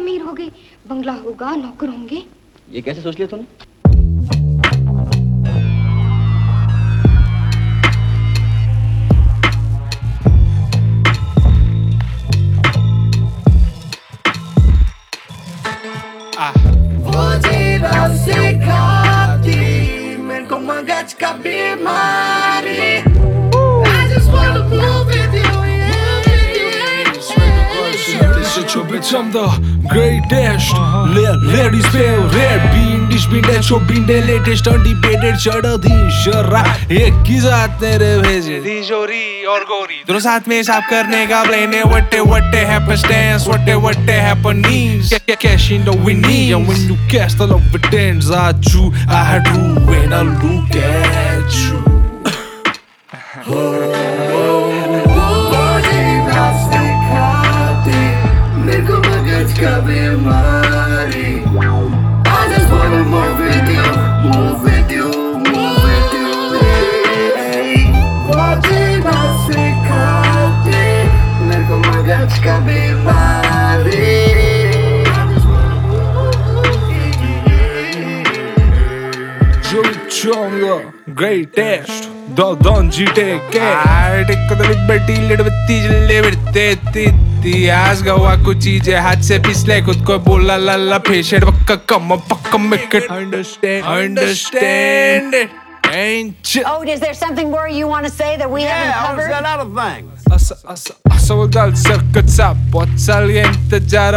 अमीर हो गए बंगला होगा नौकर होंगे। ये कैसे सोच लिया तूने? I'm the greatest Le Ladies favorite Bean dish bean dead show bean the latest Undebated चढ़ा दी शर्रा एक ही साथ तेरे भेजे दी जोरी और गोरी दोनों साथ में साफ करने का प्लान है वट्टे वट्टे happenstance वट्टे वट्टे happenings Ca- ca- Cash in the winnings And when you cast all of it ends I chew I had true when I look at Kami pari Chongo, great taste Dodon GTK ಟಿಕ್ಕದಲ್ಲಿ ಬಡ್ಡಿ ಇಲ್ಲಿಡುವತ್ತಿ ಜಿಲ್ಲೆ ಬಿಡ್ತೇತಿ ಇತಿಹಾಸ ಗವಾಕು ಚೀಜೆ ಹಾತ್ ಸೆ ಪಿಸ್ಲೆ ಕುತ್ಕೋ ಬೋಲಲ್ಲ ಫೇಷೆಡ್ ಪಕ್ಕ ಕಮ್ಮ ಪಕ್ಕ ಮೆಕ್ಕೆ understand understand Oh, is there something more you want to say that we yeah, haven't covered? Yeah, I was that out of thing. दाल सरकत सा बहुत साल का इंतज़ार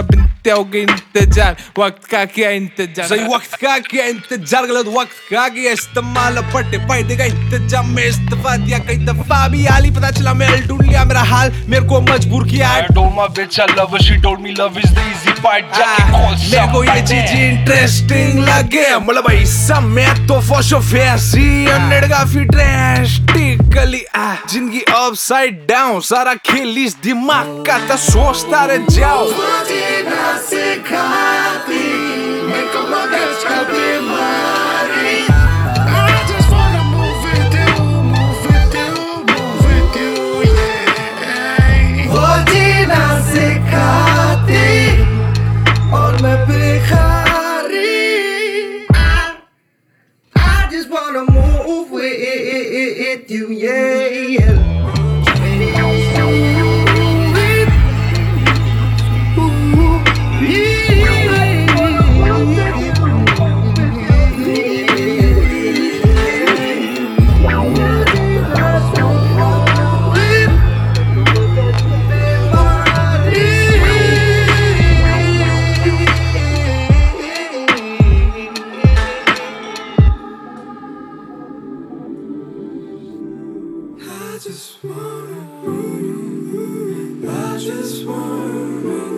इंतज़ार वक्त का क्या इंतज़ार? सही वक्त का किया इंतज़ार? गलत वक्त का किया इस्तेमाल? पटे पाई का इंतज़ाम में इस्तीफा दिया कई दफ़ा भी आली पता चला मैं ढूंढ लिया मेरा हाल मेरे को मजबूर किया। I told my bitch I love her, she told me love is the easy part. जाके call मेरे को ये चीज़ इंटरेस्टिंग लगे। मतलब भाई समय तो फॉशो फैसी हंड्रेड काफ़ी ड्रेस्टिकली आ ज़िंदगी अपसाइड डाउन सारा खेल इस दिमाग का तो सोचता रह जाओ। Just wanna move with you, yeah. just wanna, I just wanna.